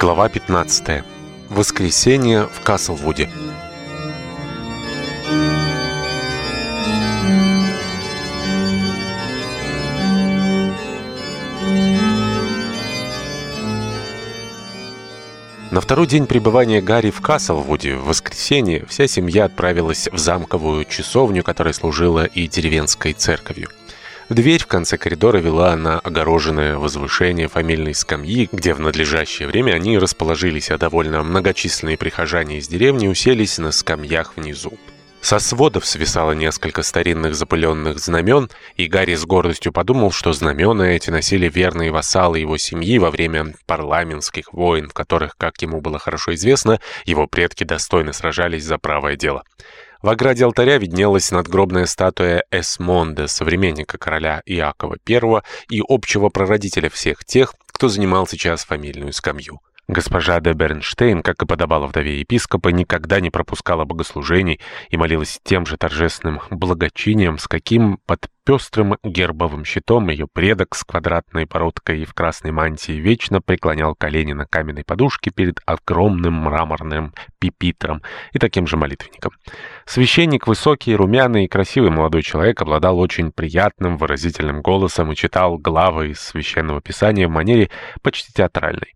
Глава 15. Воскресенье в Каслвуде. На второй день пребывания Гарри в Каслвуде в воскресенье вся семья отправилась в замковую часовню, которая служила и деревенской церковью. Дверь в конце коридора вела на огороженное возвышение фамильной скамьи, где в надлежащее время они расположились, а довольно многочисленные прихожане из деревни уселись на скамьях внизу. Со сводов свисало несколько старинных запыленных знамен, и Гарри с гордостью подумал, что знамена эти носили верные вассалы его семьи во время парламентских войн, в которых, как ему было хорошо известно, его предки достойно сражались за правое дело. В ограде алтаря виднелась надгробная статуя Эсмонда, современника короля Иакова I и общего прародителя всех тех, кто занимал сейчас фамильную скамью. Госпожа де Бернштейн, как и подобало вдове епископа, никогда не пропускала богослужений и молилась тем же торжественным благочинием, с каким под пестрым гербовым щитом ее предок с квадратной породкой и в красной мантии вечно преклонял колени на каменной подушке перед огромным мраморным пипитром и таким же молитвенником. Священник, высокий, румяный и красивый молодой человек, обладал очень приятным выразительным голосом и читал главы из священного писания в манере почти театральной.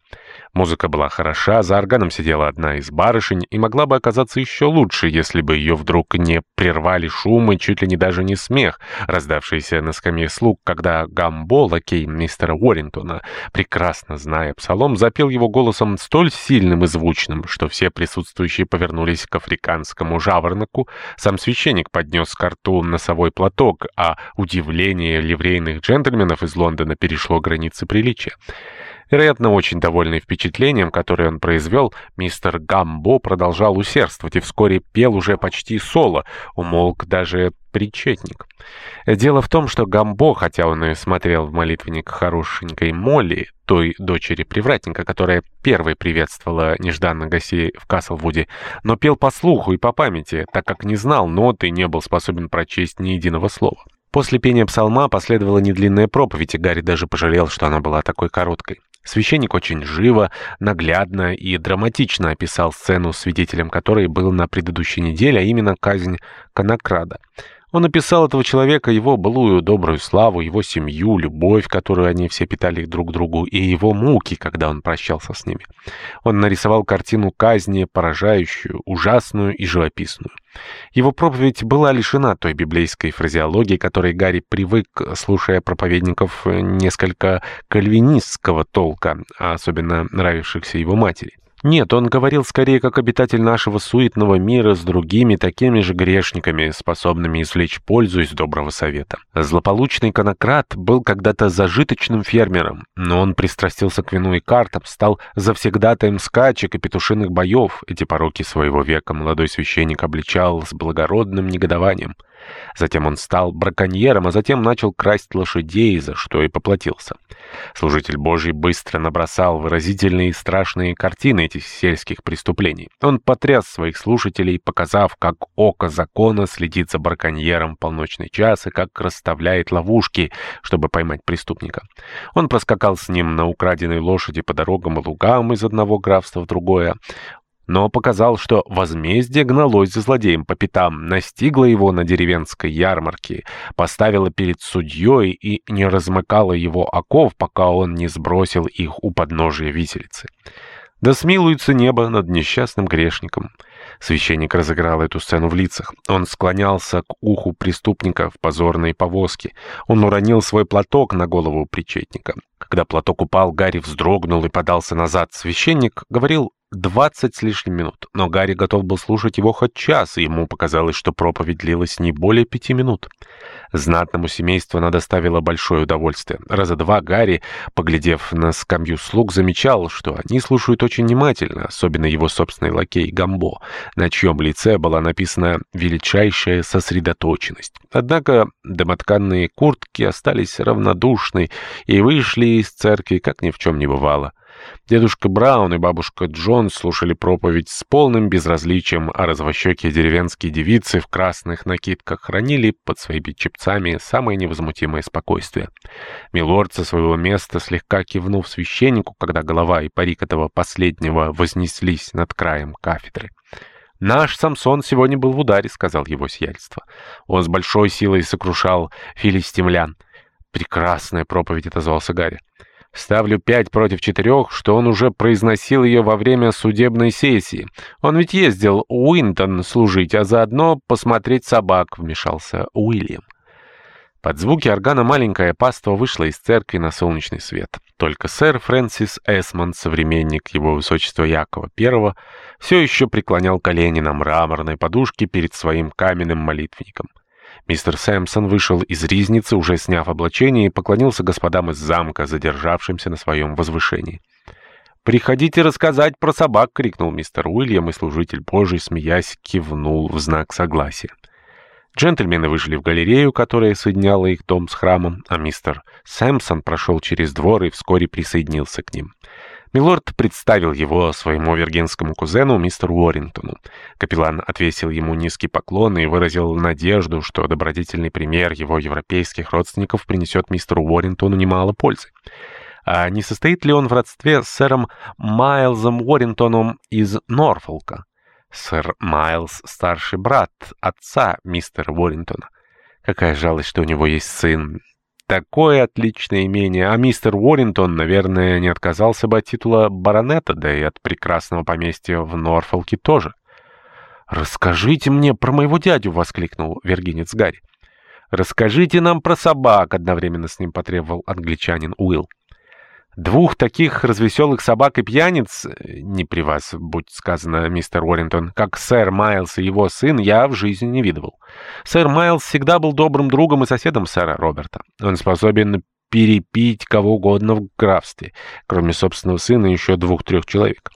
Музыка была хороша, за органом сидела одна из барышень и могла бы оказаться еще лучше, если бы ее вдруг не прервали шум и чуть ли не даже не смех, раздавшийся на скамье слуг, когда Гамбо, лакей мистера Уоррингтона, прекрасно зная псалом, запел его голосом столь сильным и звучным, что все присутствующие повернулись к африканскому жаворонку, сам священник поднес к рту носовой платок, а удивление ливрейных джентльменов из Лондона перешло границы приличия. Вероятно, очень довольный впечатлением, которое он произвел, мистер Гамбо продолжал усердствовать и вскоре пел уже почти соло, умолк даже причетник. Дело в том, что Гамбо, хотя он и смотрел в молитвенник хорошенькой Молли, той дочери привратника, которая первой приветствовала нежданно гостей в Каслвуде, но пел по слуху и по памяти, так как не знал нот и не был способен прочесть ни единого слова. После пения псалма последовала недлинная проповедь, и Гарри даже пожалел, что она была такой короткой. Священник очень живо, наглядно и драматично описал сцену, свидетелем которой был на предыдущей неделе, а именно казнь Конокрада. Он описал этого человека, его былую добрую славу, его семью, любовь, которую они все питали друг другу, и его муки, когда он прощался с ними. Он нарисовал картину казни, поражающую, ужасную и живописную. Его проповедь была лишена той библейской фразеологии, которой Гарри привык, слушая проповедников несколько кальвинистского толка, а особенно нравившихся его матери. Нет, он говорил скорее как обитатель нашего суетного мира с другими такими же грешниками, способными извлечь пользу из доброго совета. Злополучный конократ был когда-то зажиточным фермером, но он пристрастился к вину и картам, стал завсегдатаем скачек и петушиных боев. Эти пороки своего века молодой священник обличал с благородным негодованием. Затем он стал браконьером, а затем начал красть лошадей, за что и поплатился. Служитель Божий быстро набросал выразительные и страшные картины этих сельских преступлений. Он потряс своих слушателей, показав, как око закона следит за браконьером полночный час и как расставляет ловушки, чтобы поймать преступника. Он проскакал с ним на украденной лошади по дорогам и лугам из одного графства в другое но показал, что возмездие гналось за злодеем по пятам, настигло его на деревенской ярмарке, поставило перед судьей и не размыкало его оков, пока он не сбросил их у подножия виселицы. Да смилуется небо над несчастным грешником. Священник разыграл эту сцену в лицах. Он склонялся к уху преступника в позорной повозке. Он уронил свой платок на голову причетника. Когда платок упал, Гарри вздрогнул и подался назад. Священник говорил двадцать с лишним минут, но Гарри готов был слушать его хоть час, и ему показалось, что проповедь длилась не более пяти минут. Знатному семейству она доставила большое удовольствие. Раза два Гарри, поглядев на скамью слуг, замечал, что они слушают очень внимательно, особенно его собственный лакей Гамбо, на чьем лице была написана величайшая сосредоточенность. Однако домотканные куртки остались равнодушны и вышли из церкви, как ни в чем не бывало. Дедушка Браун и бабушка Джон слушали проповедь с полным безразличием, а развощекие деревенские девицы в красных накидках хранили под своими чепцами самое невозмутимое спокойствие. Милорд со своего места, слегка кивнув священнику, когда голова и парик этого последнего вознеслись над краем кафедры. «Наш Самсон сегодня был в ударе», — сказал его сиятельство. Он с большой силой сокрушал филистимлян. «Прекрасная проповедь», — отозвался Гарри. «Ставлю пять против четырех, что он уже произносил ее во время судебной сессии. Он ведь ездил Уинтон служить, а заодно посмотреть собак», — вмешался Уильям. Под звуки органа маленькое паство вышло из церкви на солнечный свет. Только сэр Фрэнсис Эсмонд, современник его высочества Якова I, все еще преклонял колени на мраморной подушке перед своим каменным молитвенником. Мистер Сэмпсон вышел из ризницы, уже сняв облачение, и поклонился господам из замка, задержавшимся на своем возвышении. «Приходите рассказать про собак!» — крикнул мистер Уильям, и служитель Божий, смеясь, кивнул в знак согласия. Джентльмены вышли в галерею, которая соединяла их дом с храмом, а мистер Сэмпсон прошел через двор и вскоре присоединился к ним. Милорд представил его своему виргинскому кузену, мистеру Уоррингтону. Капеллан отвесил ему низкий поклон и выразил надежду, что добродетельный пример его европейских родственников принесет мистеру Уоррингтону немало пользы. А не состоит ли он в родстве с сэром Майлзом Уоррингтоном из Норфолка? Сэр Майлз — старший брат отца мистера Уоррингтона. Какая жалость, что у него есть сын. Такое отличное имение, а мистер Уоррингтон, наверное, не отказался бы от титула баронета, да и от прекрасного поместья в Норфолке тоже. «Расскажите мне про моего дядю!» — воскликнул вергинец Гарри. «Расскажите нам про собак!» — одновременно с ним потребовал англичанин Уилл. Двух таких развеселых собак и пьяниц, не при вас, будь сказано, мистер Уоррингтон, как сэр Майлз и его сын, я в жизни не видывал. Сэр Майлз всегда был добрым другом и соседом сэра Роберта. Он способен перепить кого угодно в графстве, кроме собственного сына и еще двух-трех человек.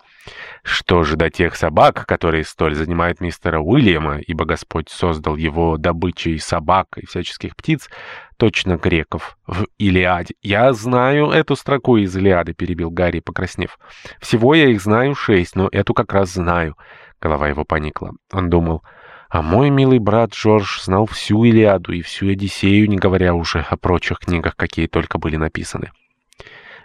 Что же до тех собак, которые столь занимают мистера Уильяма, ибо Господь создал его добычей собак и всяческих птиц, точно греков, в Илиаде. «Я знаю эту строку из Илиады», — перебил Гарри, покраснев. «Всего я их знаю шесть, но эту как раз знаю». Голова его поникла. Он думал... А мой милый брат Джордж знал всю Илиаду и всю Одиссею, не говоря уже о прочих книгах, какие только были написаны.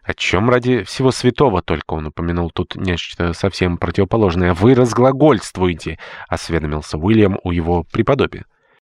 О чем ради всего святого только он упомянул тут нечто совсем противоположное. «Вы разглагольствуете», — осведомился Уильям у его преподобия.